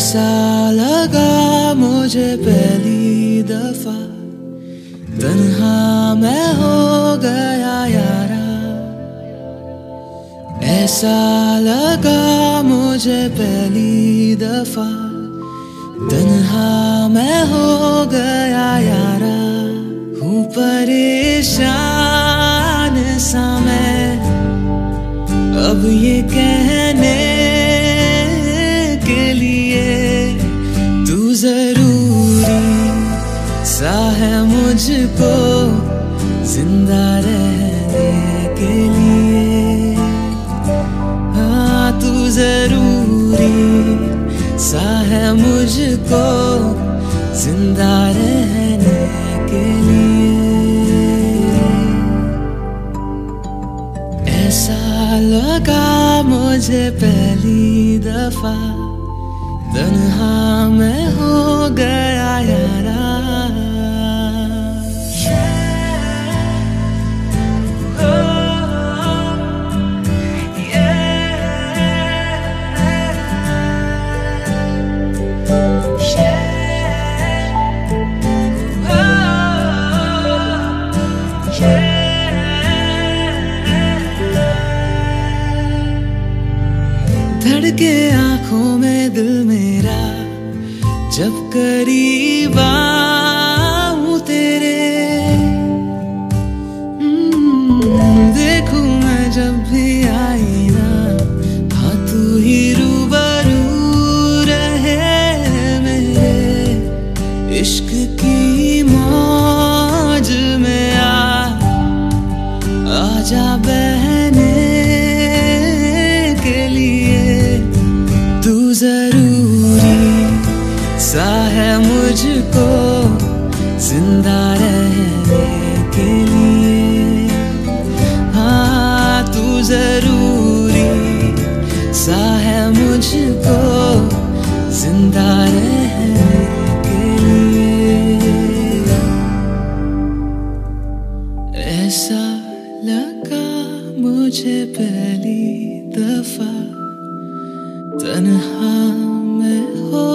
ऐसा लगा मुझे पहली दफ़ा। तन्हा मैं हो गया यारा। ऐसा लगा मुझे पहली दफ़ा। तन्हा मैं हो गया यारा। हूँ परेशान सा मैं। अब ये कहने मुझको ज़िंदा रहने के लिए। हाँ तू ज़रूरी सा है मुझको ज़िंदा रहने के लिए। ऐसा लगा मुझे पहली दफ़ा, तन्हा मैं हो गया। धड़के आँखों में दिल मेरा जब करीब है मुझको, ज़िंदा रहने के लिए। हाँ तू ज़रूरी सा है मुझको, ज़िंदा रहने के लिए। ऐसा लगा मुझे पहली दफ़ा, तन्हा मैं हो